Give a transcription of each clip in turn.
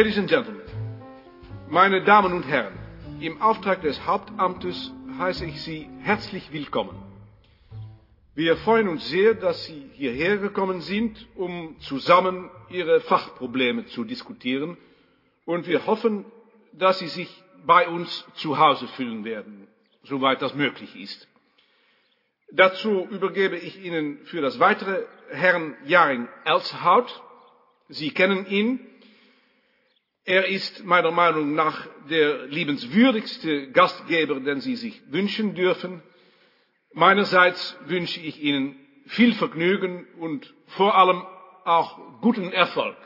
Ladies and Gentlemen, meine Damen und Herren, im Auftrag des Hauptamtes heiße ich Sie herzlich willkommen. Wir freuen uns sehr, dass Sie hierher gekommen sind, um zusammen Ihre Fachprobleme zu diskutieren, und wir hoffen, dass Sie sich bei uns zu Hause fühlen werden, soweit das möglich ist. Dazu übergebe ich Ihnen für das weitere Herrn Jaring Elshout. Sie kennen ihn. Er ist meiner Meinung nach der liebenswürdigste Gastgeber, den Sie sich wünschen dürfen. Meinerseits wünsche ich Ihnen viel Vergnügen und vor allem auch guten Erfolg.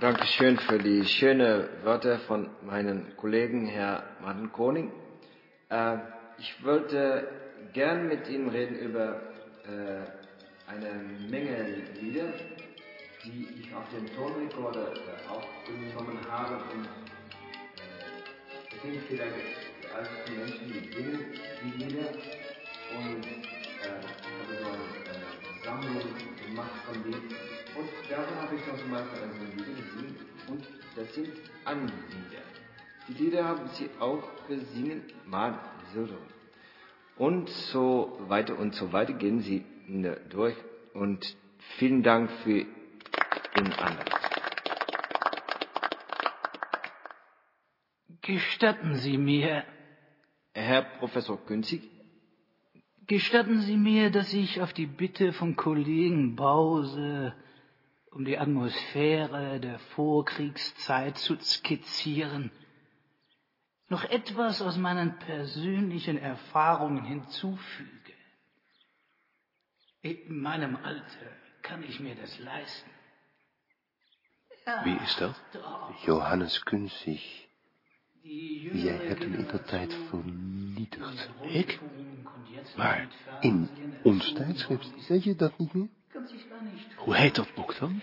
Dankeschön für die schönen Wörter von meinem Kollegen Herr Martin Koning. Äh, ich wollte gern mit Ihnen reden über äh, eine Menge Lieder, die ich auf dem Tonrekorder äh, aufgenommen habe. Und äh, sind vielleicht die Menschen, die singen die Lieder. Und äh, habe so eine äh, Sammlung gemacht von Liedern. Und davon habe ich zum Beispiel ein Lied gesungen. Und das sind Anlieder. Die Lieder haben sie auch gesungen, mal so. Und so weiter und so weiter gehen sie durch. Und vielen Dank für den Anlass. Gestatten Sie mir, Herr Professor Günzig, gestatten Sie mir, dass ich auf die Bitte vom Kollegen Bause, um die Atmosphäre der Vorkriegszeit zu skizzieren, noch etwas aus meinen persönlichen Erfahrungen hinzufüge. In meinem Alter kann ich mir das leisten. Wie is dat? Johannes Kunzig. Jij hebt hem in der Tijd vernietigd. Ik? Maar in ons tijdschrift, weet je dat niet meer? Hoe heet dat boek dan?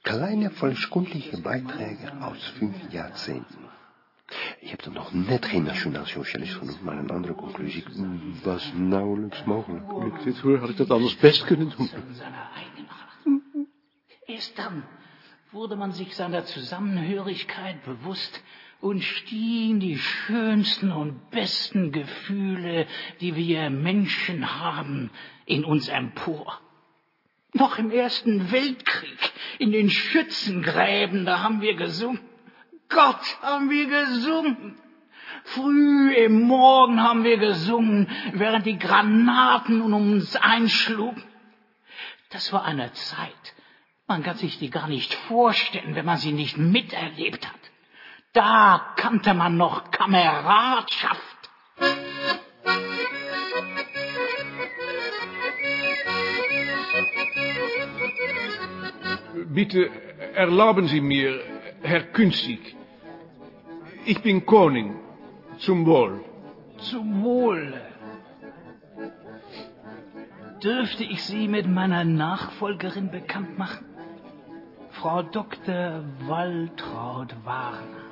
Kleine volkskundliche Beiträge aus fünf Jahrzehnten. Je hebt er nog net geen nationaal socialist genoemd, maar een andere conclusie was nauwelijks mogelijk. Toen ik dit hoor, had ik dat anders best kunnen doen. Erst dann wurde man sich seiner Zusammenhörigkeit bewusst und stiegen die schönsten und besten Gefühle, die wir Menschen haben, in uns empor. Noch im Ersten Weltkrieg, in den Schützengräben, da haben wir gesungen. Gott, haben wir gesungen. Früh im Morgen haben wir gesungen, während die Granaten um uns einschlugen. Das war eine Zeit. Man kann sich die gar nicht vorstellen, wenn man sie nicht miterlebt hat. Da kannte man noch Kameradschaft. Bitte erlauben Sie mir, Herr Künzig. Ich bin Koning. Zum Wohl. Zum Wohle. Dürfte ich Sie mit meiner Nachfolgerin bekannt machen? Frau Dr. Waltraud Warner.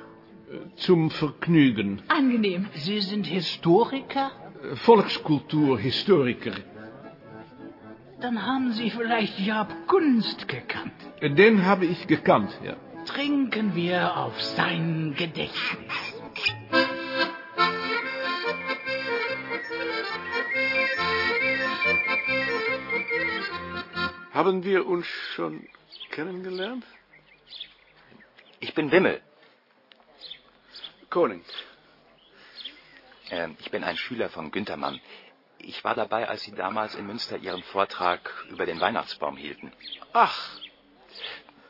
Zum Vergnügen. Angenehm. Sie sind Historiker? Volkskulturhistoriker. Dann haben Sie vielleicht Jab Gunst gekannt. Den habe ich gekannt, ja. Trinken wir auf sein Gedächtnis. Haben wir uns schon kennengelernt? Ich bin Wimmel. Koning. Ähm, ich bin ein Schüler von Günter Mann. Ich war dabei, als Sie damals in Münster Ihren Vortrag über den Weihnachtsbaum hielten. Ach,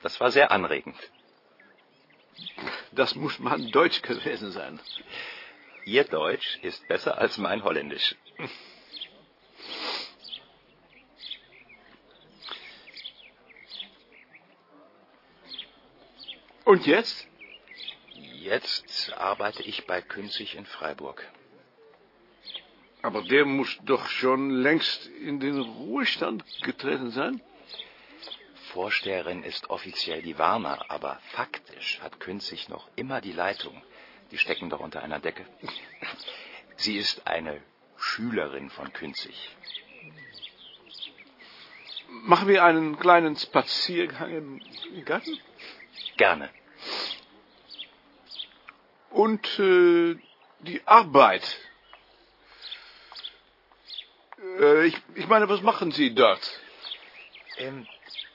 Das war sehr anregend. das muss man Deutsch gewesen sein. Ihr Deutsch ist besser als mein Holländisch. Und jetzt? Jetzt arbeite ich bei Künzig in Freiburg. Aber der muss doch schon längst in den Ruhestand getreten sein. Vorsteherin ist offiziell die Warner, aber faktisch hat Künzig noch immer die Leitung. Die stecken doch unter einer Decke. Sie ist eine Schülerin von Künzig. machen wir einen kleinen Spaziergang im Garten? Gerne. Und äh, die Arbeit. Äh, ich, ich meine, was machen Sie dort? Ähm,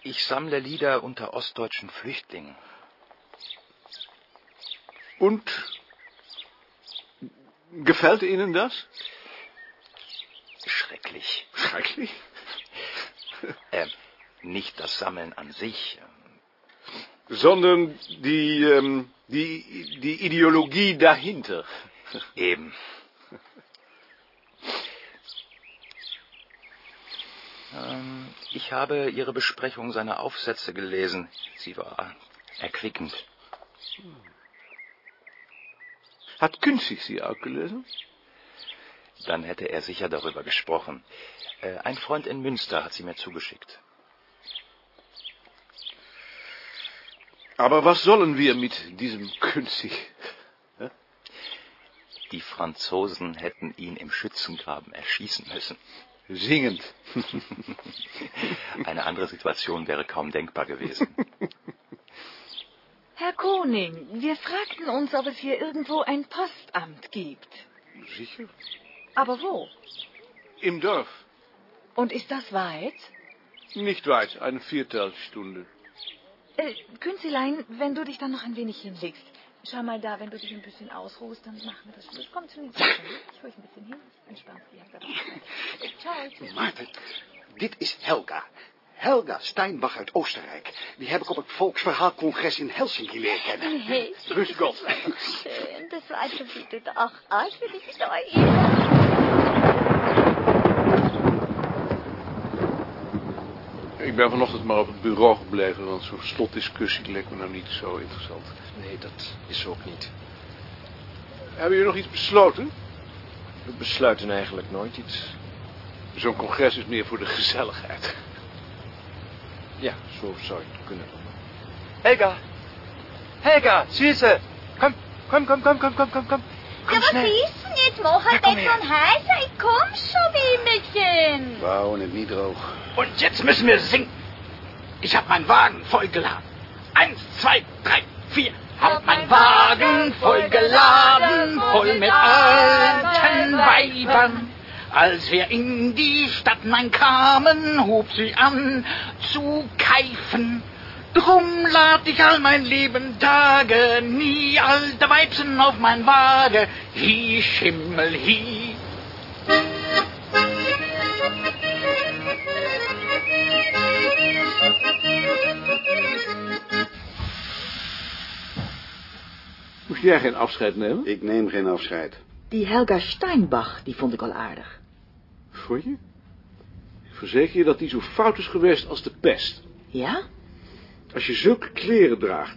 ich sammle Lieder unter ostdeutschen Flüchtlingen. Und gefällt Ihnen das? Schrecklich. Schrecklich. Ähm, nicht das Sammeln an sich. Sondern die, ähm, die, die Ideologie dahinter. Eben. Ähm, ich habe Ihre Besprechung seiner Aufsätze gelesen. Sie war erquickend. Hat Künzig Sie auch gelesen? Dann hätte er sicher darüber gesprochen. Äh, ein Freund in Münster hat sie mir zugeschickt. Aber was sollen wir mit diesem Künzig? Die Franzosen hätten ihn im Schützengraben erschießen müssen. Singend. Eine andere Situation wäre kaum denkbar gewesen. Herr Koning, wir fragten uns, ob es hier irgendwo ein Postamt gibt. Sicher? Aber wo? Im Dorf. Und ist das weit? Nicht weit, eine Viertelstunde. Äh, Künzelein, wenn du dich dann noch ein wenig hinlegst. Schau mal da, wenn du dich ein bisschen ausruhst, dann machen wir das Schluss. Komm zu mir. Ich dich ein bisschen hin. Entspannt dich. Ciao. tschüss. Maarten, dit is Helga. Helga Steinbach uit Oostenrijk. Die heb ik op het Volksverhaalcongres in Helsinki leren kennen. Nee, Grüß Gott. schön. Das war schon wieder doch aus für die Ik ben vanochtend maar op het bureau gebleven, want zo'n slotdiscussie leek me nou niet zo interessant. Nee, dat is ook niet. Hebben jullie nog iets besloten? We besluiten eigenlijk nooit iets. Zo'n congres is meer voor de gezelligheid. Ja, zo zou je het kunnen noemen. Helga! Helga, Süße! Komm, komm, komm, komm, komm, komm, komm, komm. Ja, was ist nicht her. so ein heißer. Ich komm schon, Wimmelchen. Houden het niet droog. Und jetzt müssen wir singen. Ich hab meinen Wagen vollgeladen. Eins, zwei, drei, vier. Hab meinen Wagen vollgeladen, voll mit alten Weibern. Als wir in die Stadt kamen, hob sie an zu keifen. Drum lad ich all mein Leben Tage, nie alte Weibsen auf mein Wagen. Hi, Schimmel, hi. Moest jij geen afscheid nemen? Ik neem geen afscheid. Die Helga Steinbach, die vond ik al aardig. Vond je? Ik verzeker je dat die zo fout is geweest als de pest. Ja? Als je zulke kleren draagt.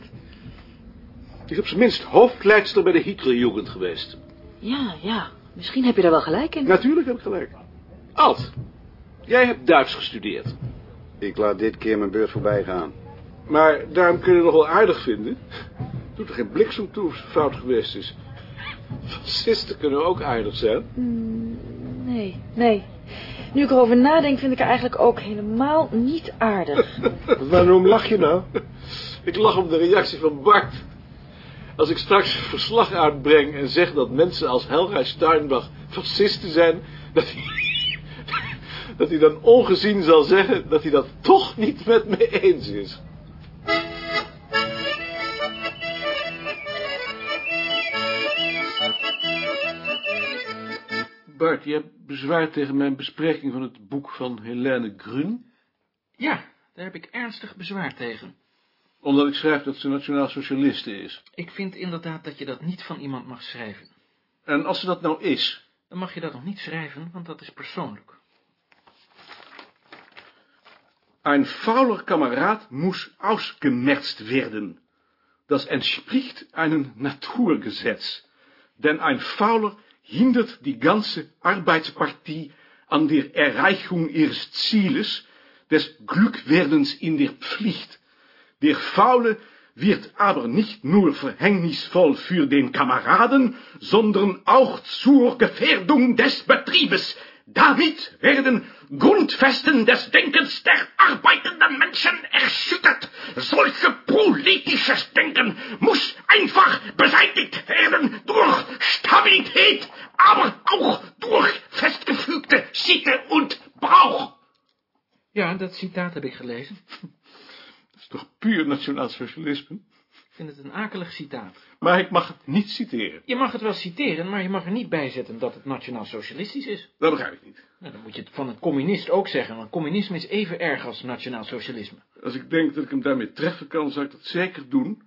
Die is op zijn minst hoofdleidster bij de Hitlerjugend geweest. Ja, ja. Misschien heb je daar wel gelijk in. Natuurlijk heb ik gelijk. Alt, jij hebt Duits gestudeerd. Ik laat dit keer mijn beurt voorbij gaan. Maar daarom kun je het nog wel aardig vinden. Doet er geen bliksem toe of het fout geweest is. Fascisten kunnen ook aardig zijn. Nee, nee. Nu ik erover nadenk, vind ik haar eigenlijk ook helemaal niet aardig. Waarom lach je nou? Ik lach om de reactie van Bart. Als ik straks verslag uitbreng en zeg dat mensen als Helga Steinbach fascisten zijn, dat hij, dat hij dan ongezien zal zeggen dat hij dat toch niet met me eens is. Bart, je hebt bezwaar tegen mijn bespreking van het boek van Helene Grun, Ja, daar heb ik ernstig bezwaar tegen. omdat ik schrijf dat ze nationaal socialiste is. Ik vind inderdaad dat je dat niet van iemand mag schrijven. En als ze dat nou is, Dan mag je dat nog niet schrijven, want dat is persoonlijk. Ein fauler Kamerad muss ausgemerzt werden. Das entspricht einem Naturgesetz. Denn ein Fauler hindert die ganze Arbeitspartie an der Erreichung ihres Zieles, des Glückwerdens in der Pflicht. Der Faule wird aber nicht nur verhängnisvoll für den Kameraden, sondern auch zur Gefährdung des Betriebes. Damit werden Grundfesten des Denkens der arbeitenden Menschen erschüttert. Solche politisches Denken muss einfach beseitigt werden durch Ja, dat citaat heb ik gelezen. Dat is toch puur nationaal socialisme? Ik vind het een akelig citaat. Maar ik mag het niet citeren. Je mag het wel citeren, maar je mag er niet bij zetten dat het nationaal socialistisch is. Dat begrijp ik niet. Nou, dan moet je het van een communist ook zeggen, want communisme is even erg als nationaal socialisme. Als ik denk dat ik hem daarmee treffen kan, zou ik dat zeker doen.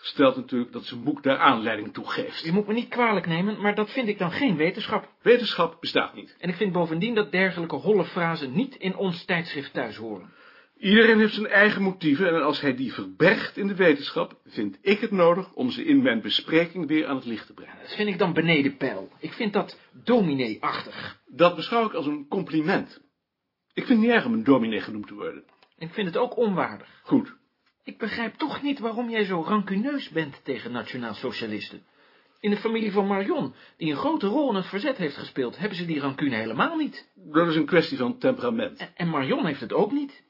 Gesteld natuurlijk dat zijn boek daar aanleiding toe geeft. Je moet me niet kwalijk nemen, maar dat vind ik dan geen wetenschap. Wetenschap bestaat niet. En ik vind bovendien dat dergelijke holle frasen niet in ons tijdschrift thuis horen. Iedereen heeft zijn eigen motieven en als hij die verbergt in de wetenschap, vind ik het nodig om ze in mijn bespreking weer aan het licht te brengen. Dat vind ik dan beneden peil. Ik vind dat dominee-achtig. Dat beschouw ik als een compliment. Ik vind het niet erg om een dominee genoemd te worden. Ik vind het ook onwaardig. Goed. Ik begrijp toch niet waarom jij zo rancuneus bent tegen nationaal socialisten. In de familie van Marion, die een grote rol in het verzet heeft gespeeld, hebben ze die rancune helemaal niet. Dat is een kwestie van temperament. En, en Marion heeft het ook niet.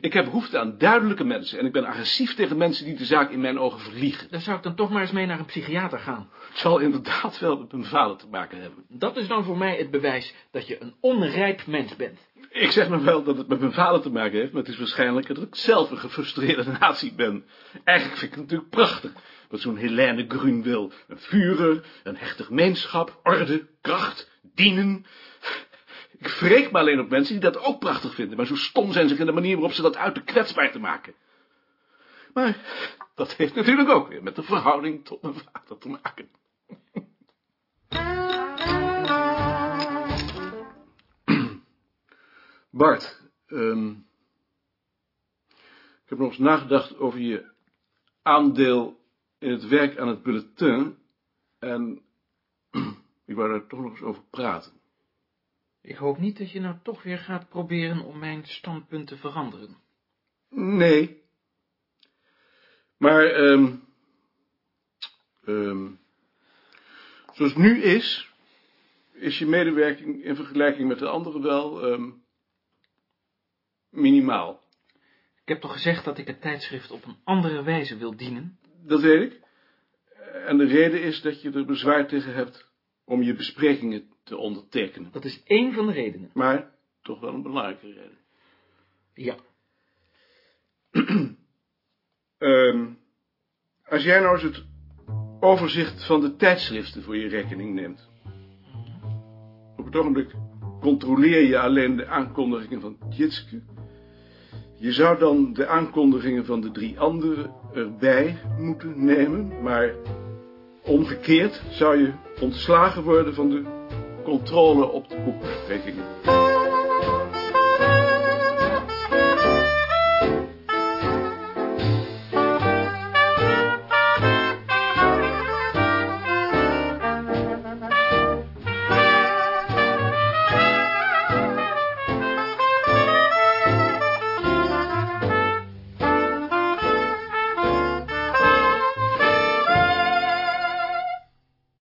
Ik heb behoefte aan duidelijke mensen en ik ben agressief tegen mensen die de zaak in mijn ogen verliegen. Daar zou ik dan toch maar eens mee naar een psychiater gaan. Het zal inderdaad wel met mijn vader te maken hebben. Dat is dan voor mij het bewijs dat je een onrijp mens bent. Ik zeg me wel dat het met mijn vader te maken heeft, maar het is waarschijnlijker dat ik zelf een gefrustreerde nazi ben. Eigenlijk vind ik het natuurlijk prachtig wat zo'n Helene Grun wil. Een vurer, een hechte gemeenschap, orde, kracht, dienen. Ik wreek me alleen op mensen die dat ook prachtig vinden, maar zo stom zijn ze in de manier waarop ze dat uit kwetsbaar te maken. Maar dat heeft natuurlijk ook weer met de verhouding tot mijn vader te maken. Bart, um, ik heb nog eens nagedacht over je aandeel in het werk aan het bulletin en ik wou daar toch nog eens over praten. Ik hoop niet dat je nou toch weer gaat proberen om mijn standpunt te veranderen. Nee. Maar, um, um, zoals het nu is, is je medewerking in vergelijking met de anderen wel um, minimaal. Ik heb toch gezegd dat ik het tijdschrift op een andere wijze wil dienen? Dat weet ik. En de reden is dat je er bezwaar tegen hebt om je besprekingen te ondertekenen. Dat is één van de redenen. Maar toch wel een belangrijke reden. Ja. um, als jij nou eens het overzicht van de tijdschriften voor je rekening neemt. Op het ogenblik controleer je alleen de aankondigingen van Tjitske. Je zou dan de aankondigingen van de drie anderen erbij moeten nemen, maar omgekeerd zou je ontslagen worden van de controle op de boekbesprekingen.